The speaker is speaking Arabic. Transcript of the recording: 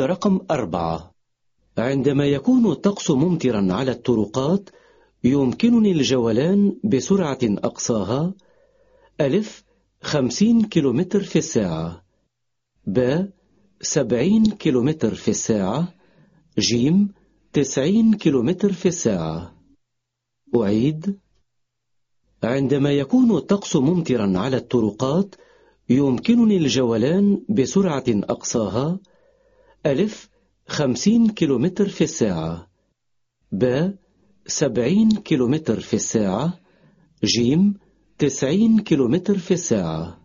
رقم أربعة. عندما يكون الطقس ممطرا على الطرقات يمكنني الجولان بسرعة أقصاها. ألف خمسين كيلومتر في الساعة. ب سبعين كيلومتر في الساعة. جيم تسعين كيلومتر في الساعة. أعيد. عندما يكون الطقس ممطرا على الطرقات يمكنني الجولان بسرعة أقصاها. ألف خمسين كيلومتر في الساعة. ب سبعين كيلومتر في الساعة. جيم تسعين كيلومتر في الساعة.